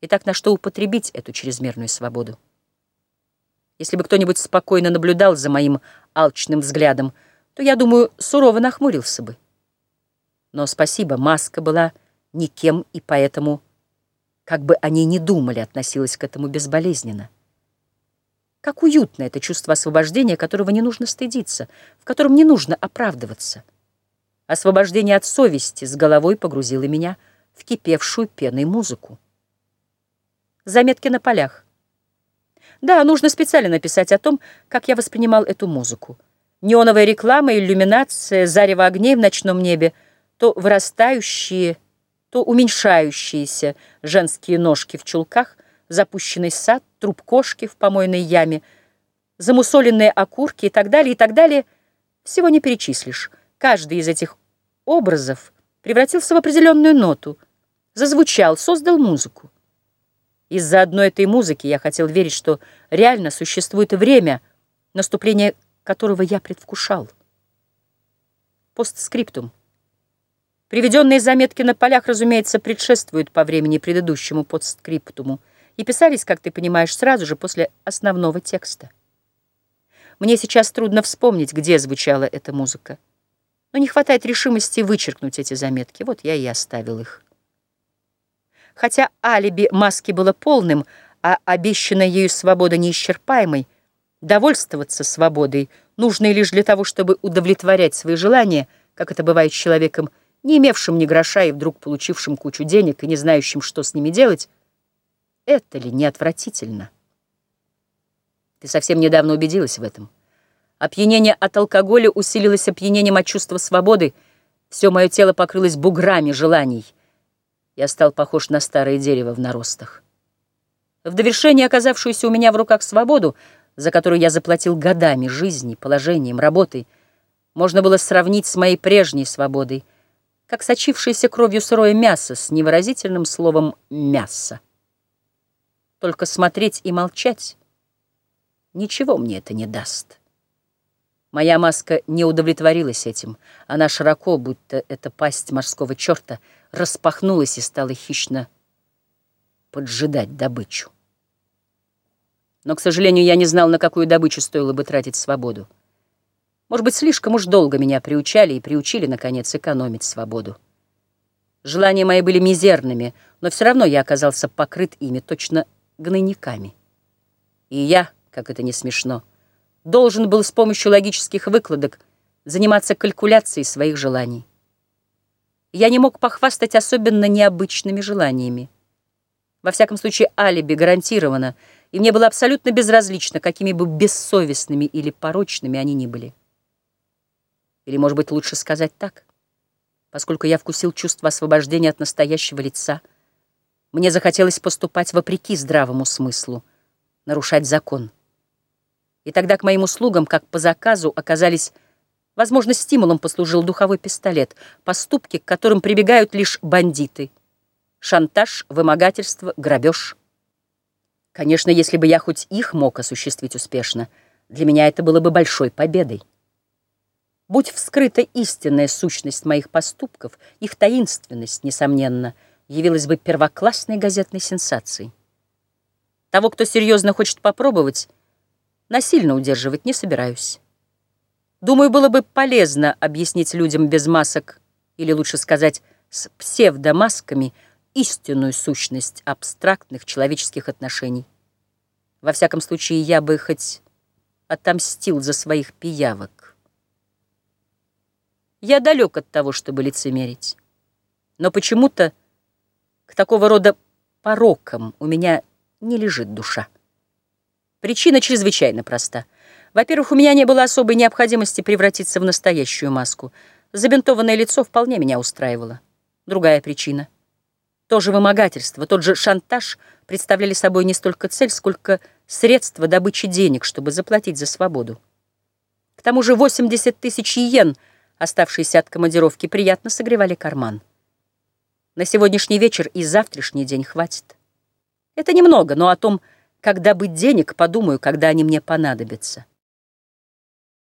Итак, на что употребить эту чрезмерную свободу? Если бы кто-нибудь спокойно наблюдал за моим алчным взглядом, то, я думаю, сурово нахмурился бы. Но спасибо, маска была никем, и поэтому, как бы они ни думали, относилась к этому безболезненно. Как уютно это чувство освобождения, которого не нужно стыдиться, в котором не нужно оправдываться. Освобождение от совести с головой погрузило меня в кипевшую пеной музыку. Заметки на полях. Да, нужно специально написать о том, как я воспринимал эту музыку. Неоновая реклама, иллюминация, зарево огней в ночном небе, то вырастающие, то уменьшающиеся женские ножки в чулках, запущенный сад, труп кошки в помойной яме, замусоленные окурки и так далее, и так далее, всего не перечислишь. Каждый из этих образов превратился в определенную ноту, зазвучал, создал музыку. Из-за одной этой музыки я хотел верить, что реально существует время, наступление которого я предвкушал. Постскриптум. Приведенные заметки на полях, разумеется, предшествуют по времени предыдущему подскриптуму и писались, как ты понимаешь, сразу же после основного текста. Мне сейчас трудно вспомнить, где звучала эта музыка, но не хватает решимости вычеркнуть эти заметки, вот я и оставил их. Хотя алиби маски было полным, а обещанная ею свобода неисчерпаемой, довольствоваться свободой, нужной лишь для того, чтобы удовлетворять свои желания, как это бывает с человеком, не имевшим ни гроша и вдруг получившим кучу денег и не знающим, что с ними делать, это ли не отвратительно? Ты совсем недавно убедилась в этом. Опьянение от алкоголя усилилось опьянением от чувства свободы, все мое тело покрылось буграми желаний — я стал похож на старое дерево в наростах. В довершение оказавшуюся у меня в руках свободу, за которую я заплатил годами жизни, положением, работой, можно было сравнить с моей прежней свободой, как сочившееся кровью сырое мясо с невыразительным словом «мясо». Только смотреть и молчать ничего мне это не даст. Моя маска не удовлетворилась этим. Она широко, будто это пасть морского черта, распахнулась и стала хищно поджидать добычу. Но, к сожалению, я не знал, на какую добычу стоило бы тратить свободу. Может быть, слишком уж долго меня приучали и приучили, наконец, экономить свободу. Желания мои были мизерными, но все равно я оказался покрыт ими точно гнойниками. И я, как это не смешно, — должен был с помощью логических выкладок заниматься калькуляцией своих желаний. Я не мог похвастать особенно необычными желаниями. Во всяком случае, алиби гарантировано, и мне было абсолютно безразлично, какими бы бессовестными или порочными они ни были. Или, может быть, лучше сказать так? Поскольку я вкусил чувство освобождения от настоящего лица, мне захотелось поступать вопреки здравому смыслу, нарушать закон. И тогда к моим услугам, как по заказу, оказались... Возможно, стимулом послужил духовой пистолет, поступки, к которым прибегают лишь бандиты. Шантаж, вымогательство, грабеж. Конечно, если бы я хоть их мог осуществить успешно, для меня это было бы большой победой. Будь вскрыта истинная сущность моих поступков, их таинственность, несомненно, явилась бы первоклассной газетной сенсацией. Того, кто серьезно хочет попробовать, Насильно удерживать не собираюсь. Думаю, было бы полезно объяснить людям без масок, или лучше сказать, с псевдомасками, истинную сущность абстрактных человеческих отношений. Во всяком случае, я бы хоть отомстил за своих пиявок. Я далек от того, чтобы лицемерить. Но почему-то к такого рода порокам у меня не лежит душа. Причина чрезвычайно проста. Во-первых, у меня не было особой необходимости превратиться в настоящую маску. Забинтованное лицо вполне меня устраивало. Другая причина. То же вымогательство, тот же шантаж представляли собой не столько цель, сколько средство добычи денег, чтобы заплатить за свободу. К тому же 80 тысяч йен, оставшиеся от командировки, приятно согревали карман. На сегодняшний вечер и завтрашний день хватит. Это немного, но о том, как добыть денег, подумаю, когда они мне понадобятся.